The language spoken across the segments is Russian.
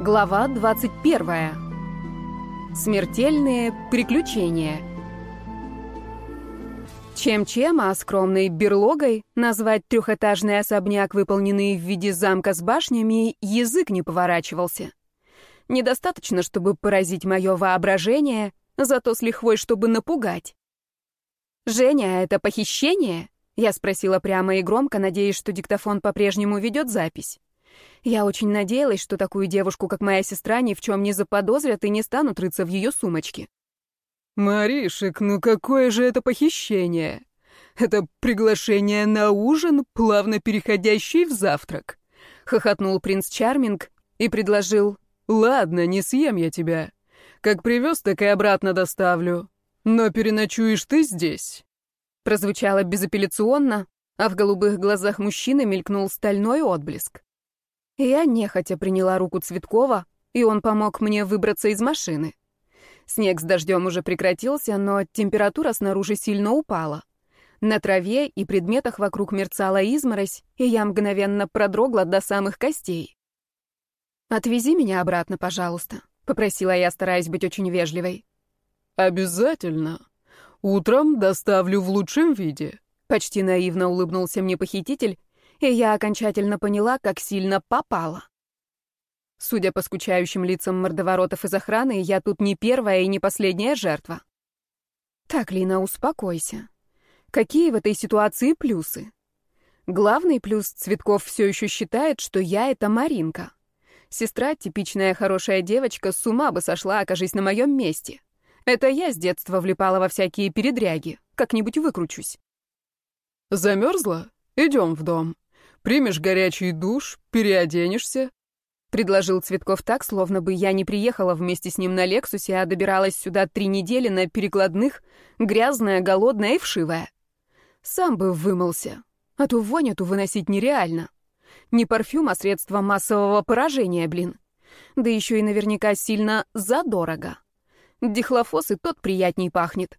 Глава 21. Смертельные приключения. Чем-чем, а скромной берлогой назвать трехэтажный особняк, выполненный в виде замка с башнями, язык не поворачивался. Недостаточно, чтобы поразить мое воображение, зато с лихвой, чтобы напугать. «Женя, это похищение?» Я спросила прямо и громко, надеясь, что диктофон по-прежнему ведет запись. Я очень надеялась, что такую девушку, как моя сестра, ни в чем не заподозрят и не станут рыться в ее сумочке. «Маришек, ну какое же это похищение? Это приглашение на ужин, плавно переходящий в завтрак», — хохотнул принц Чарминг и предложил «Ладно, не съем я тебя. Как привез, так и обратно доставлю. Но переночуешь ты здесь». Прозвучало безапелляционно, а в голубых глазах мужчины мелькнул стальной отблеск. Я нехотя приняла руку Цветкова, и он помог мне выбраться из машины. Снег с дождем уже прекратился, но температура снаружи сильно упала. На траве и предметах вокруг мерцала изморозь, и я мгновенно продрогла до самых костей. «Отвези меня обратно, пожалуйста», — попросила я, стараясь быть очень вежливой. «Обязательно. Утром доставлю в лучшем виде», — почти наивно улыбнулся мне похититель и я окончательно поняла, как сильно попала. Судя по скучающим лицам мордоворотов из охраны, я тут не первая и не последняя жертва. Так, Лина, успокойся. Какие в этой ситуации плюсы? Главный плюс Цветков все еще считает, что я — это Маринка. Сестра, типичная хорошая девочка, с ума бы сошла, окажись на моем месте. Это я с детства влипала во всякие передряги. Как-нибудь выкручусь. Замерзла? Идем в дом. Примешь горячий душ, переоденешься?» Предложил Цветков так, словно бы я не приехала вместе с ним на «Лексусе», а добиралась сюда три недели на перекладных, грязная, голодная и вшивая. Сам бы вымылся, а ту вонь эту выносить нереально. Не парфюм, а средство массового поражения, блин. Да еще и наверняка сильно задорого. Дихлофос и тот приятней пахнет.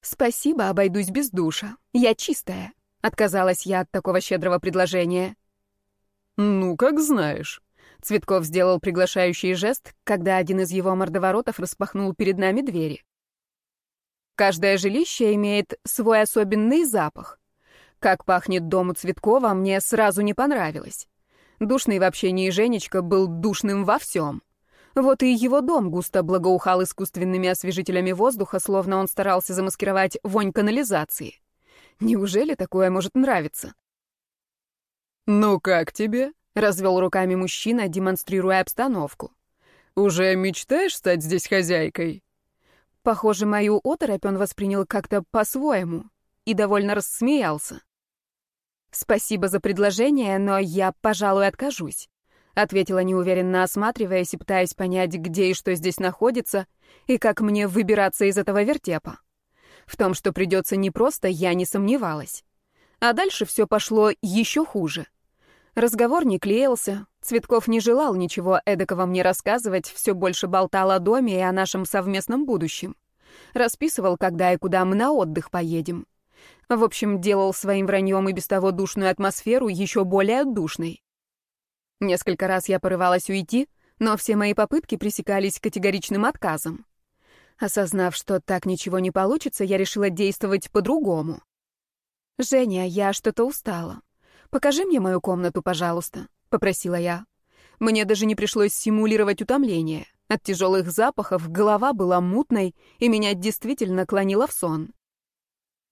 Спасибо, обойдусь без душа. Я чистая. Отказалась я от такого щедрого предложения. «Ну, как знаешь». Цветков сделал приглашающий жест, когда один из его мордоворотов распахнул перед нами двери. Каждое жилище имеет свой особенный запах. Как пахнет дом у Цветкова, мне сразу не понравилось. Душный в общении Женечка был душным во всем. Вот и его дом густо благоухал искусственными освежителями воздуха, словно он старался замаскировать вонь канализации. Неужели такое может нравиться? «Ну как тебе?» — развел руками мужчина, демонстрируя обстановку. «Уже мечтаешь стать здесь хозяйкой?» Похоже, мою оторопь он воспринял как-то по-своему и довольно рассмеялся. «Спасибо за предложение, но я, пожалуй, откажусь», — ответила неуверенно, осматриваясь и пытаясь понять, где и что здесь находится, и как мне выбираться из этого вертепа. В том, что придется непросто, я не сомневалась. А дальше все пошло еще хуже. Разговор не клеился, Цветков не желал ничего эдакого мне рассказывать, все больше болтал о доме и о нашем совместном будущем. Расписывал, когда и куда мы на отдых поедем. В общем, делал своим враньем и без того душную атмосферу еще более душной. Несколько раз я порывалась уйти, но все мои попытки пресекались категоричным отказом. Осознав, что так ничего не получится, я решила действовать по-другому. «Женя, я что-то устала. Покажи мне мою комнату, пожалуйста», — попросила я. Мне даже не пришлось симулировать утомление. От тяжелых запахов голова была мутной, и меня действительно клонило в сон.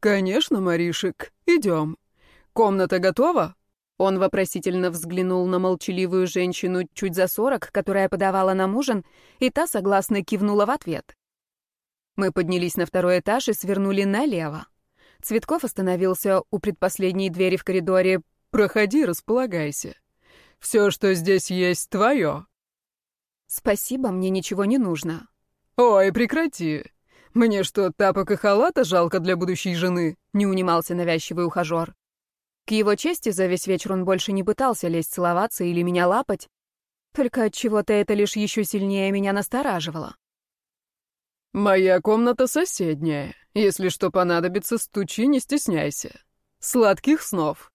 «Конечно, Маришек, идем. Комната готова?» Он вопросительно взглянул на молчаливую женщину чуть за сорок, которая подавала нам ужин, и та согласно кивнула в ответ. Мы поднялись на второй этаж и свернули налево. Цветков остановился у предпоследней двери в коридоре. «Проходи, располагайся. Все, что здесь есть, твое». «Спасибо, мне ничего не нужно». «Ой, прекрати. Мне что, тапок и халата жалко для будущей жены?» — не унимался навязчивый ухажер. К его чести, за весь вечер он больше не пытался лезть целоваться или меня лапать. Только от чего то это лишь еще сильнее меня настораживало. «Моя комната соседняя. Если что понадобится, стучи, не стесняйся. Сладких снов».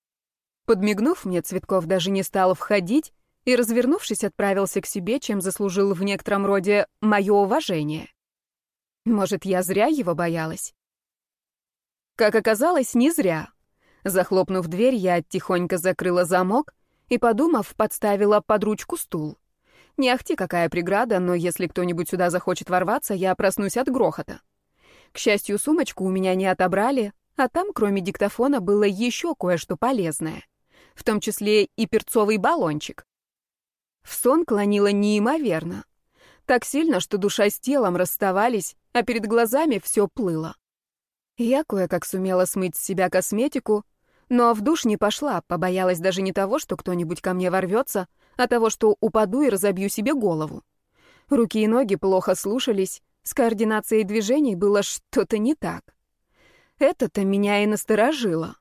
Подмигнув мне, Цветков даже не стал входить и, развернувшись, отправился к себе, чем заслужил в некотором роде мое уважение. Может, я зря его боялась? Как оказалось, не зря. Захлопнув дверь, я тихонько закрыла замок и, подумав, подставила под ручку стул. Не ахти какая преграда, но если кто-нибудь сюда захочет ворваться, я проснусь от грохота. К счастью, сумочку у меня не отобрали, а там, кроме диктофона, было еще кое-что полезное. В том числе и перцовый баллончик. В сон клонило неимоверно. Так сильно, что душа с телом расставались, а перед глазами все плыло. Я кое-как сумела смыть с себя косметику, но в душ не пошла, побоялась даже не того, что кто-нибудь ко мне ворвется, а того, что упаду и разобью себе голову. Руки и ноги плохо слушались, с координацией движений было что-то не так. Это-то меня и насторожило.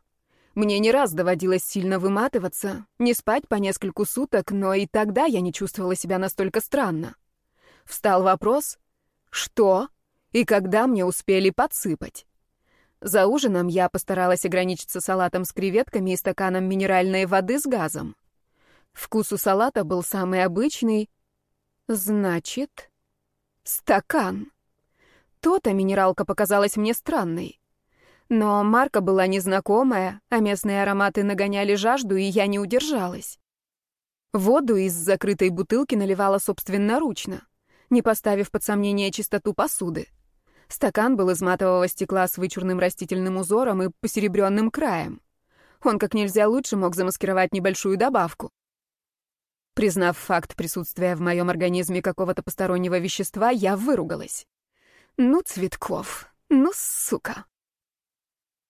Мне не раз доводилось сильно выматываться, не спать по нескольку суток, но и тогда я не чувствовала себя настолько странно. Встал вопрос, что и когда мне успели подсыпать. За ужином я постаралась ограничиться салатом с креветками и стаканом минеральной воды с газом. Вкус у салата был самый обычный. Значит, стакан. То-то минералка показалась мне странной. Но марка была незнакомая, а местные ароматы нагоняли жажду, и я не удержалась. Воду из закрытой бутылки наливала собственноручно, не поставив под сомнение чистоту посуды. Стакан был из матового стекла с вычурным растительным узором и посеребренным краем. Он как нельзя лучше мог замаскировать небольшую добавку. Признав факт присутствия в моем организме какого-то постороннего вещества, я выругалась. Ну, Цветков, ну, сука.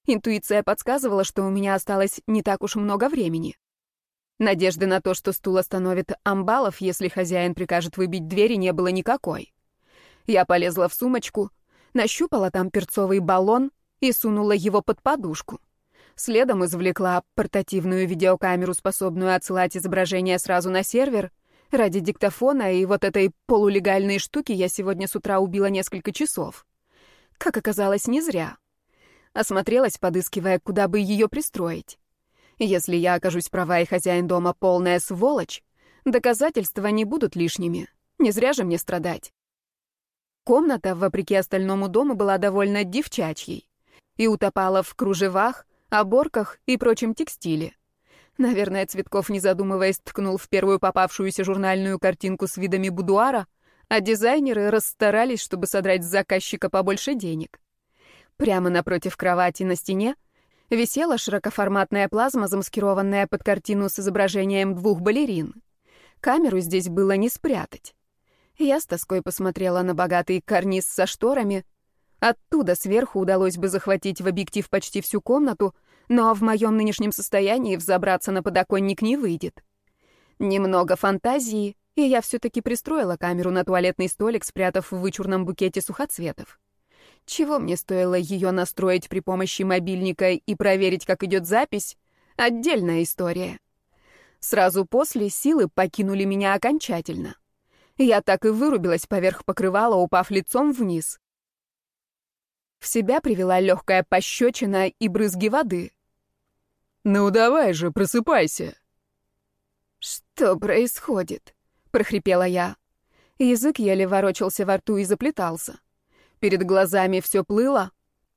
Интуиция подсказывала, что у меня осталось не так уж много времени. Надежды на то, что стул остановит амбалов, если хозяин прикажет выбить двери, не было никакой. Я полезла в сумочку, нащупала там перцовый баллон и сунула его под подушку. Следом извлекла портативную видеокамеру, способную отсылать изображение сразу на сервер. Ради диктофона и вот этой полулегальной штуки я сегодня с утра убила несколько часов. Как оказалось, не зря. Осмотрелась, подыскивая, куда бы ее пристроить. Если я окажусь права и хозяин дома полная сволочь, доказательства не будут лишними. Не зря же мне страдать. Комната, вопреки остальному дому, была довольно девчачьей и утопала в кружевах, оборках и прочем текстиле. Наверное, Цветков, не задумываясь, ткнул в первую попавшуюся журнальную картинку с видами будуара, а дизайнеры расстарались, чтобы содрать с заказчика побольше денег. Прямо напротив кровати на стене висела широкоформатная плазма, замаскированная под картину с изображением двух балерин. Камеру здесь было не спрятать. Я с тоской посмотрела на богатый карниз со шторами. Оттуда сверху удалось бы захватить в объектив почти всю комнату, но в моем нынешнем состоянии взобраться на подоконник не выйдет. Немного фантазии, и я все-таки пристроила камеру на туалетный столик, спрятав в вычурном букете сухоцветов. Чего мне стоило ее настроить при помощи мобильника и проверить, как идет запись? Отдельная история. Сразу после силы покинули меня окончательно. Я так и вырубилась поверх покрывала, упав лицом вниз. Себя привела легкая пощечина и брызги воды. «Ну давай же, просыпайся!» «Что происходит?» — прохрипела я. Язык еле ворочался во рту и заплетался. Перед глазами все плыло.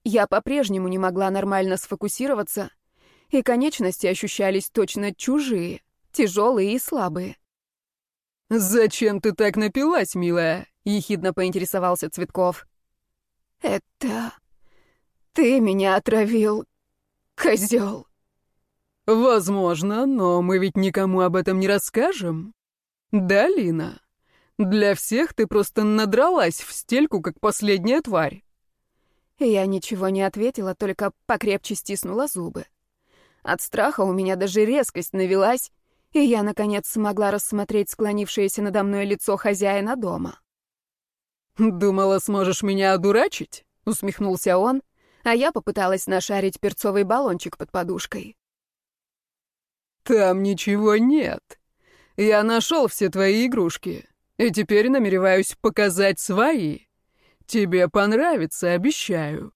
Я по-прежнему не могла нормально сфокусироваться, и конечности ощущались точно чужие, тяжелые и слабые. «Зачем ты так напилась, милая?» — ехидно поинтересовался Цветков. «Это... ты меня отравил, козел». «Возможно, но мы ведь никому об этом не расскажем. Да, Лина?» Для всех ты просто надралась в стельку, как последняя тварь. Я ничего не ответила, только покрепче стиснула зубы. От страха у меня даже резкость навелась, и я, наконец, смогла рассмотреть склонившееся надо мной лицо хозяина дома. «Думала, сможешь меня одурачить?» — усмехнулся он, а я попыталась нашарить перцовый баллончик под подушкой. «Там ничего нет. Я нашел все твои игрушки. И теперь намереваюсь показать свои. Тебе понравится, обещаю».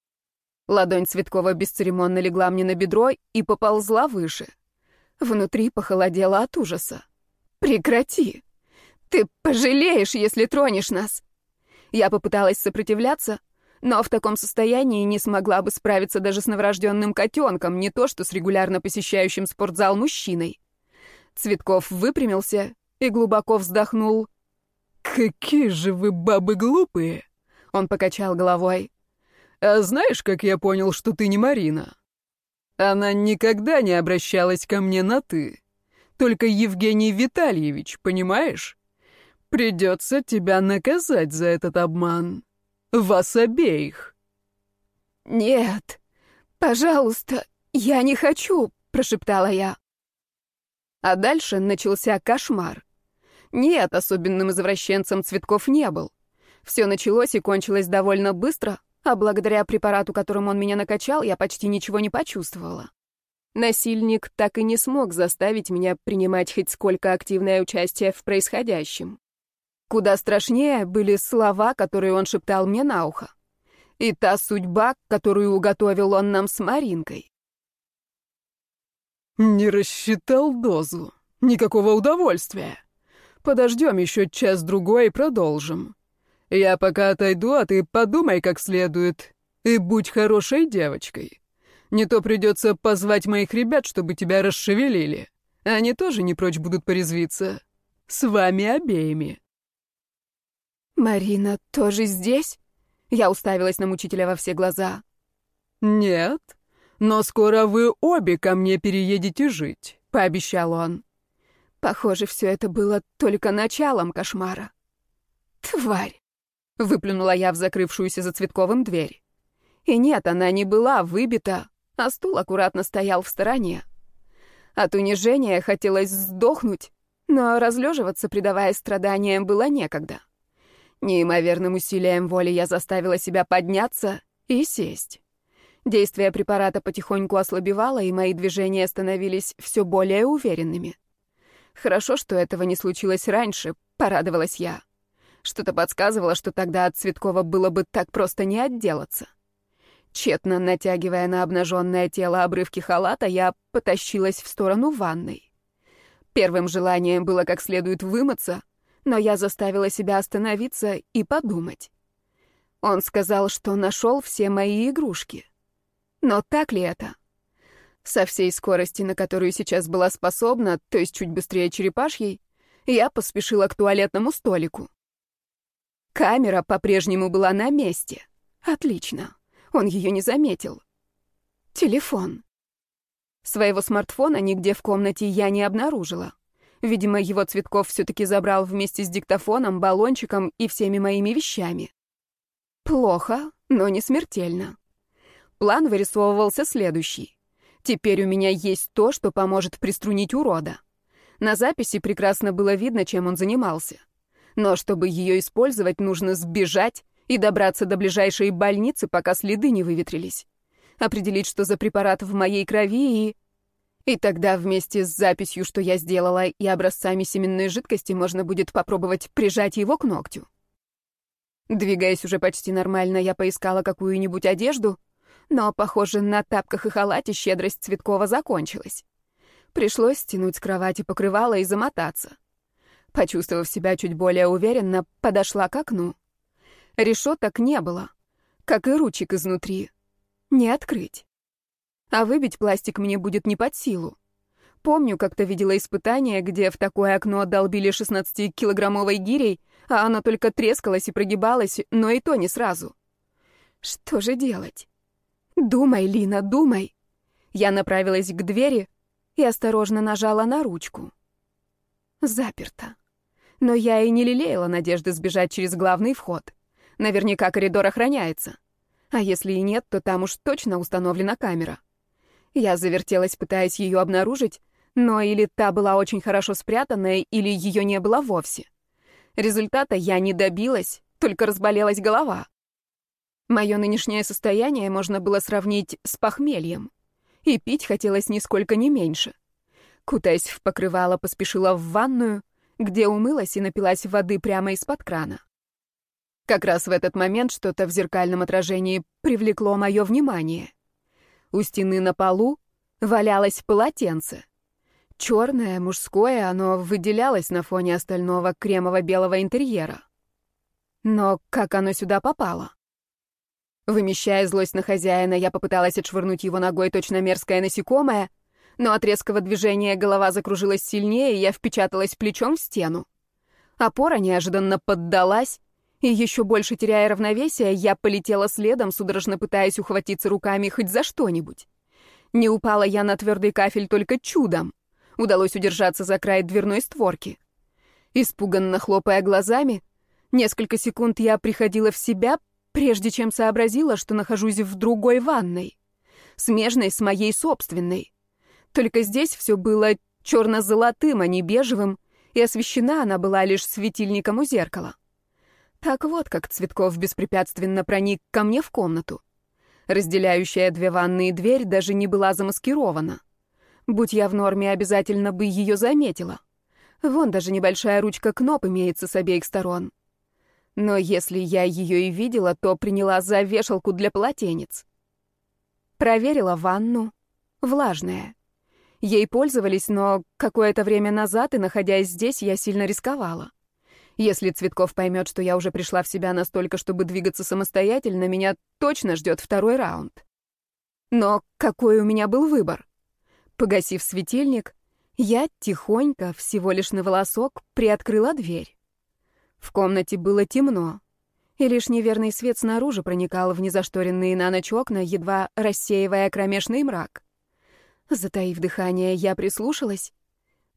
Ладонь Цветкова бесцеремонно легла мне на бедро и поползла выше. Внутри похолодело от ужаса. Прекрати! Ты пожалеешь, если тронешь нас!» Я попыталась сопротивляться, но в таком состоянии не смогла бы справиться даже с новорожденным котенком, не то что с регулярно посещающим спортзал мужчиной. Цветков выпрямился и глубоко вздохнул. «Какие же вы бабы глупые!» Он покачал головой. «А знаешь, как я понял, что ты не Марина? Она никогда не обращалась ко мне на «ты». Только Евгений Витальевич, понимаешь? Придется тебя наказать за этот обман. Вас обеих». «Нет, пожалуйста, я не хочу», — прошептала я. А дальше начался кошмар. Нет, особенным извращенцем Цветков не был. Все началось и кончилось довольно быстро, а благодаря препарату, которым он меня накачал, я почти ничего не почувствовала. Насильник так и не смог заставить меня принимать хоть сколько активное участие в происходящем. Куда страшнее были слова, которые он шептал мне на ухо. И та судьба, которую уготовил он нам с Маринкой. «Не рассчитал дозу. Никакого удовольствия. Подождем еще час-другой и продолжим. Я пока отойду, а ты подумай как следует. И будь хорошей девочкой. Не то придется позвать моих ребят, чтобы тебя расшевелили. Они тоже не прочь будут порезвиться. С вами обеими». «Марина тоже здесь?» Я уставилась на мучителя во все глаза. «Нет, но скоро вы обе ко мне переедете жить», — пообещал он. Похоже, все это было только началом кошмара. «Тварь!» — выплюнула я в закрывшуюся за Цветковым дверь. И нет, она не была выбита, а стул аккуратно стоял в стороне. От унижения хотелось сдохнуть, но разлеживаться, предавая страданиям, было некогда. Неимоверным усилием воли я заставила себя подняться и сесть. Действие препарата потихоньку ослабевало, и мои движения становились все более уверенными. Хорошо, что этого не случилось раньше, порадовалась я. Что-то подсказывало, что тогда от Цветкова было бы так просто не отделаться. Тщетно натягивая на обнаженное тело обрывки халата, я потащилась в сторону ванной. Первым желанием было как следует вымыться, но я заставила себя остановиться и подумать. Он сказал, что нашел все мои игрушки. Но так ли это? Со всей скорости, на которую сейчас была способна, то есть чуть быстрее черепашьей, я поспешила к туалетному столику. Камера по-прежнему была на месте. Отлично. Он ее не заметил. Телефон. Своего смартфона нигде в комнате я не обнаружила. Видимо, его Цветков все-таки забрал вместе с диктофоном, баллончиком и всеми моими вещами. Плохо, но не смертельно. План вырисовывался следующий. Теперь у меня есть то, что поможет приструнить урода. На записи прекрасно было видно, чем он занимался. Но чтобы ее использовать, нужно сбежать и добраться до ближайшей больницы, пока следы не выветрились. Определить, что за препарат в моей крови и... И тогда вместе с записью, что я сделала, и образцами семенной жидкости можно будет попробовать прижать его к ногтю. Двигаясь уже почти нормально, я поискала какую-нибудь одежду, но, похоже, на тапках и халате щедрость Цветкова закончилась. Пришлось стянуть с кровати покрывало и замотаться. Почувствовав себя чуть более уверенно, подошла к окну. Решеток не было, как и ручек изнутри. Не открыть. А выбить пластик мне будет не под силу. Помню, как-то видела испытание, где в такое окно долбили 16-килограммовой гирей, а оно только трескалось и прогибалось, но и то не сразу. Что же делать? Думай, Лина, думай. Я направилась к двери и осторожно нажала на ручку. Заперто. Но я и не лелеяла надежды сбежать через главный вход. Наверняка коридор охраняется. А если и нет, то там уж точно установлена камера. Я завертелась, пытаясь ее обнаружить, но или та была очень хорошо спрятанная, или ее не было вовсе. Результата я не добилась, только разболелась голова. Мое нынешнее состояние можно было сравнить с похмельем. И пить хотелось нисколько не меньше. Кутаясь в покрывало, поспешила в ванную, где умылась и напилась воды прямо из-под крана. Как раз в этот момент что-то в зеркальном отражении привлекло мое внимание. У стены на полу валялось полотенце. Черное, мужское, оно выделялось на фоне остального кремово-белого интерьера. Но как оно сюда попало? Вымещая злость на хозяина, я попыталась отшвырнуть его ногой точно мерзкое насекомое, но от резкого движения голова закружилась сильнее, и я впечаталась плечом в стену. Опора неожиданно поддалась, и еще больше теряя равновесие, я полетела следом, судорожно пытаясь ухватиться руками хоть за что-нибудь. Не упала я на твердый кафель только чудом. Удалось удержаться за край дверной створки. Испуганно хлопая глазами, несколько секунд я приходила в себя, прежде чем сообразила, что нахожусь в другой ванной, смежной с моей собственной. Только здесь все было черно-золотым, а не бежевым, и освещена она была лишь светильником у зеркала. Так вот, как Цветков беспрепятственно проник ко мне в комнату. Разделяющая две ванные дверь даже не была замаскирована. Будь я в норме, обязательно бы ее заметила. Вон даже небольшая ручка кноп имеется с обеих сторон. Но если я ее и видела, то приняла за вешалку для полотенец. Проверила ванну. Влажная. Ей пользовались, но какое-то время назад и находясь здесь, я сильно рисковала. Если Цветков поймет, что я уже пришла в себя настолько, чтобы двигаться самостоятельно, меня точно ждет второй раунд. Но какой у меня был выбор? Погасив светильник, я тихонько, всего лишь на волосок, приоткрыла дверь. В комнате было темно, и лишь неверный свет снаружи проникал в незашторенные на ночь окна, едва рассеивая кромешный мрак. Затаив дыхание, я прислушалась,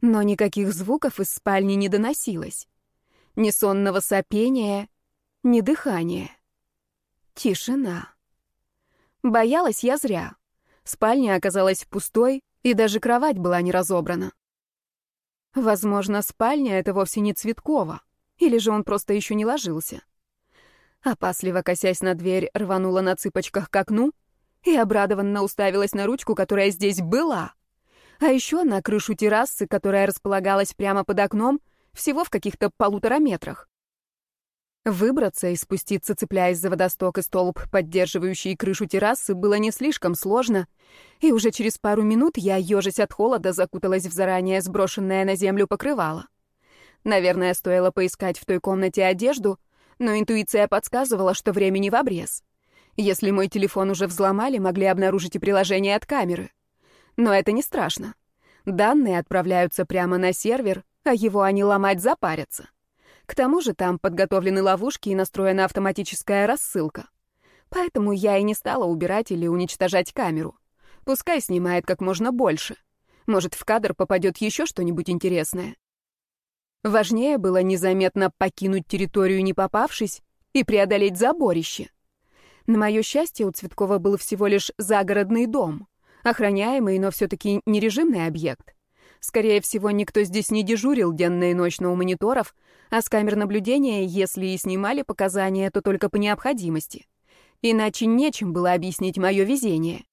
но никаких звуков из спальни не доносилось. Ни сонного сопения, ни дыхания. Тишина. Боялась я зря. Спальня оказалась пустой, и даже кровать была не разобрана. Возможно, спальня — это вовсе не Цветкова. Или же он просто еще не ложился. Опасливо косясь на дверь, рванула на цыпочках к окну и обрадованно уставилась на ручку, которая здесь была. А еще на крышу террасы, которая располагалась прямо под окном, всего в каких-то полутора метрах. Выбраться и спуститься, цепляясь за водосток и столб, поддерживающий крышу террасы, было не слишком сложно, и уже через пару минут я, ежась от холода, закуталась в заранее сброшенное на землю покрывало. Наверное, стоило поискать в той комнате одежду, но интуиция подсказывала, что времени в обрез. Если мой телефон уже взломали, могли обнаружить и приложение от камеры. Но это не страшно. Данные отправляются прямо на сервер, а его они ломать запарятся. К тому же там подготовлены ловушки и настроена автоматическая рассылка. Поэтому я и не стала убирать или уничтожать камеру. Пускай снимает как можно больше. Может, в кадр попадет еще что-нибудь интересное. Важнее было незаметно покинуть территорию, не попавшись, и преодолеть заборище. На мое счастье, у Цветкова был всего лишь загородный дом, охраняемый, но все-таки не режимный объект. Скорее всего, никто здесь не дежурил денно и ночно у мониторов, а с камер наблюдения, если и снимали показания, то только по необходимости. Иначе нечем было объяснить мое везение.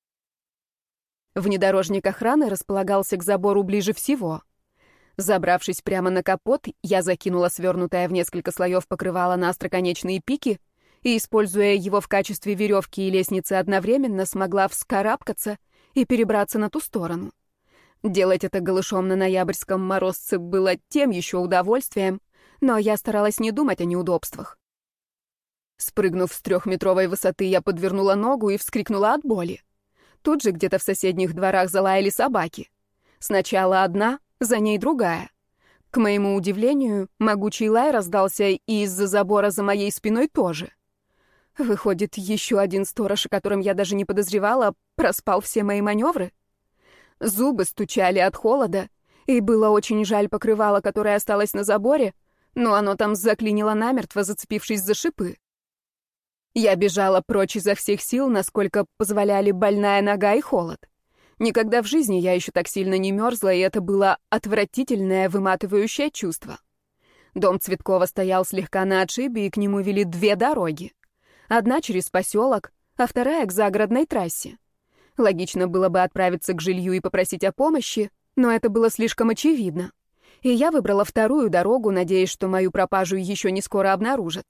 Внедорожник охраны располагался к забору ближе всего — Забравшись прямо на капот, я закинула свернутое в несколько слоев покрывало на остроконечные пики и, используя его в качестве веревки и лестницы одновременно, смогла вскарабкаться и перебраться на ту сторону. Делать это голышом на ноябрьском морозце было тем еще удовольствием, но я старалась не думать о неудобствах. Спрыгнув с трехметровой высоты, я подвернула ногу и вскрикнула от боли. Тут же где-то в соседних дворах залаяли собаки. Сначала одна, за ней другая. К моему удивлению, могучий лай раздался и из-за забора за моей спиной тоже. Выходит, еще один сторож, о котором я даже не подозревала, проспал все мои маневры? Зубы стучали от холода, и было очень жаль покрывало, которое осталось на заборе, но оно там заклинило намертво, зацепившись за шипы. Я бежала прочь изо всех сил, насколько позволяли больная нога и холод. Никогда в жизни я еще так сильно не мерзла, и это было отвратительное, выматывающее чувство. Дом Цветкова стоял слегка на отшибе, и к нему вели две дороги. Одна через поселок, а вторая к загородной трассе. Логично было бы отправиться к жилью и попросить о помощи, но это было слишком очевидно. И я выбрала вторую дорогу, надеясь, что мою пропажу еще не скоро обнаружат.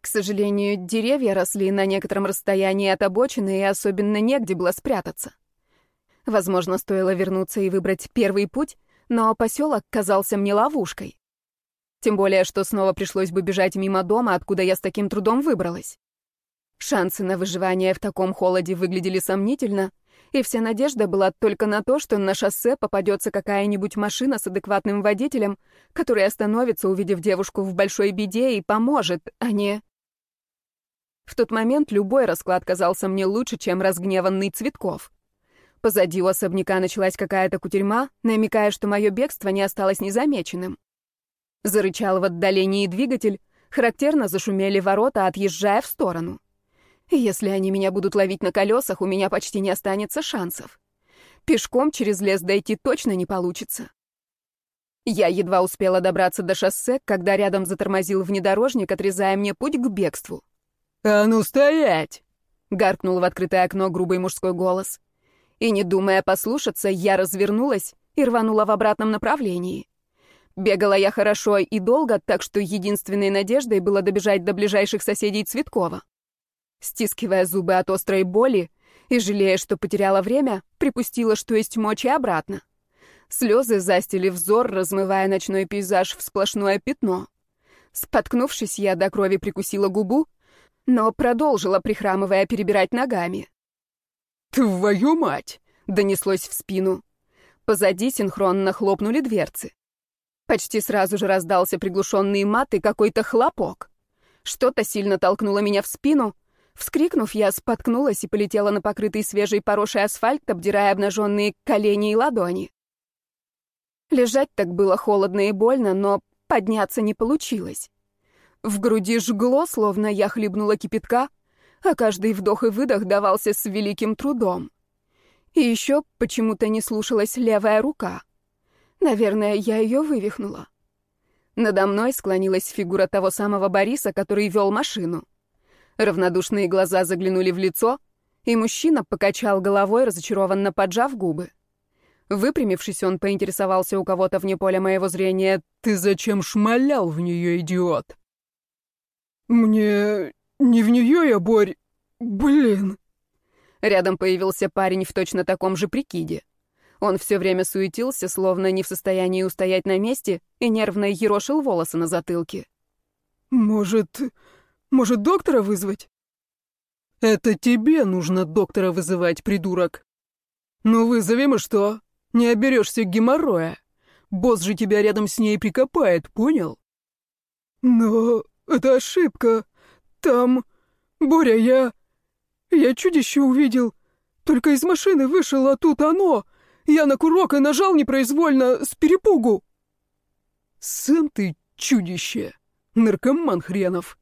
К сожалению, деревья росли на некотором расстоянии от обочины, и особенно негде было спрятаться. Возможно, стоило вернуться и выбрать первый путь, но поселок казался мне ловушкой. Тем более, что снова пришлось бы бежать мимо дома, откуда я с таким трудом выбралась. Шансы на выживание в таком холоде выглядели сомнительно, и вся надежда была только на то, что на шоссе попадется какая-нибудь машина с адекватным водителем, который остановится, увидев девушку в большой беде, и поможет, а не... В тот момент любой расклад казался мне лучше, чем разгневанный Цветков. Позади у особняка началась какая-то кутерьма, намекая, что мое бегство не осталось незамеченным. Зарычал в отдалении двигатель, характерно зашумели ворота, отъезжая в сторону. Если они меня будут ловить на колесах, у меня почти не останется шансов. Пешком через лес дойти точно не получится. Я едва успела добраться до шоссе, когда рядом затормозил внедорожник, отрезая мне путь к бегству. «А ну стоять!» — гаркнул в открытое окно грубый мужской голос. И, не думая послушаться, я развернулась и рванула в обратном направлении. Бегала я хорошо и долго, так что единственной надеждой было добежать до ближайших соседей Цветкова. Стискивая зубы от острой боли и жалея, что потеряла время, припустила, что есть мочи обратно. Слезы застили взор, размывая ночной пейзаж в сплошное пятно. Споткнувшись, я до крови прикусила губу, но продолжила, прихрамывая, перебирать ногами. «Твою мать!» — донеслось в спину. Позади синхронно хлопнули дверцы. Почти сразу же раздался приглушенный мат и какой-то хлопок. Что-то сильно толкнуло меня в спину, Вскрикнув, я споткнулась и полетела на покрытый свежей порошей асфальт, обдирая обнаженные колени и ладони. Лежать так было холодно и больно, но подняться не получилось. В груди жгло, словно я хлебнула кипятка, а каждый вдох и выдох давался с великим трудом. И еще почему-то не слушалась левая рука. Наверное, я ее вывихнула. Надо мной склонилась фигура того самого Бориса, который вел машину. Равнодушные глаза заглянули в лицо, и мужчина покачал головой, разочарованно поджав губы. Выпрямившись, он поинтересовался у кого-то вне поля моего зрения. «Ты зачем шмалял в нее, идиот?» «Мне... не в нее я, Борь... Блин...» Рядом появился парень в точно таком же прикиде. Он все время суетился, словно не в состоянии устоять на месте, и нервно ерошил волосы на затылке. «Может, может, доктора вызвать?» «Это тебе нужно доктора вызывать, придурок. Ну, вызовем и что? Не оберешься геморроя. Босс же тебя рядом с ней прикопает, понял?» «Но это ошибка. Там... Боря, я... Я чудище увидел. Только из машины вышел, а тут оно. Я на курок и нажал непроизвольно, с перепугу». «Сын ты чудище, наркоман хренов!»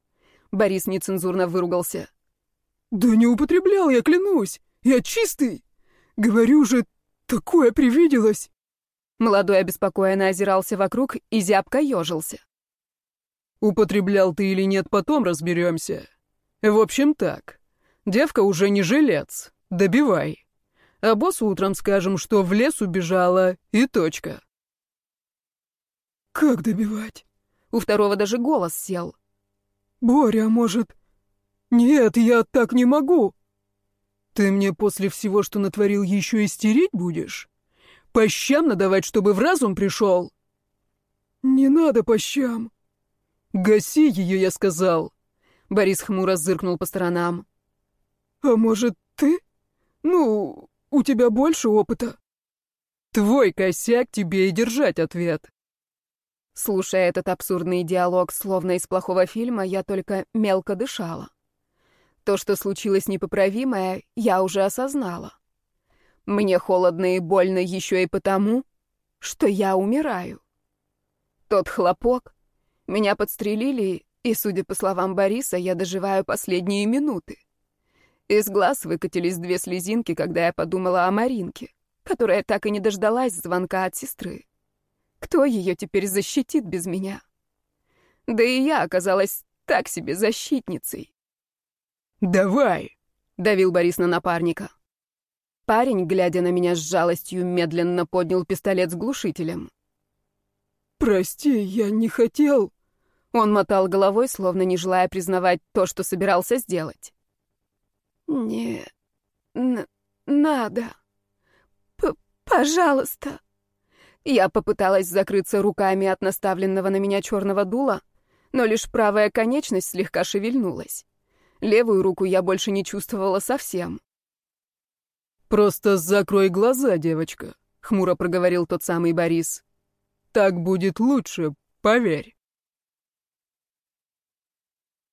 Борис нецензурно выругался. «Да не употреблял я, клянусь! Я чистый! Говорю же, такое привиделось!» Молодой обеспокоенно озирался вокруг и зябко ежился. «Употреблял ты или нет, потом разберемся. В общем так, девка уже не жилец, добивай. А боссу утром скажем, что в лес убежала, и точка». «Как добивать?» У второго даже голос сел. «Боря, может...» «Нет, я так не могу!» «Ты мне после всего, что натворил, еще истерить будешь? По щам надавать, чтобы в разум пришел?» «Не надо по щам!» «Гаси ее, я сказал!» Борис хмуро зыркнул по сторонам. «А может, ты? Ну, у тебя больше опыта?» «Твой косяк тебе и держать ответ!» Слушая этот абсурдный диалог, словно из плохого фильма, я только мелко дышала. То, что случилось непоправимое, я уже осознала. Мне холодно и больно еще и потому, что я умираю. Тот хлопок. Меня подстрелили, и, судя по словам Бориса, я доживаю последние минуты. Из глаз выкатились две слезинки, когда я подумала о Маринке, которая так и не дождалась звонка от сестры. Кто ее теперь защитит без меня? Да и я оказалась так себе защитницей. «Давай!» — давил Борис на напарника. Парень, глядя на меня с жалостью, медленно поднял пистолет с глушителем. «Прости, я не хотел...» Он мотал головой, словно не желая признавать то, что собирался сделать. «Не... надо. Пожалуйста!» Я попыталась закрыться руками от наставленного на меня черного дула, но лишь правая конечность слегка шевельнулась. Левую руку я больше не чувствовала совсем. «Просто закрой глаза, девочка», — хмуро проговорил тот самый Борис. «Так будет лучше, поверь».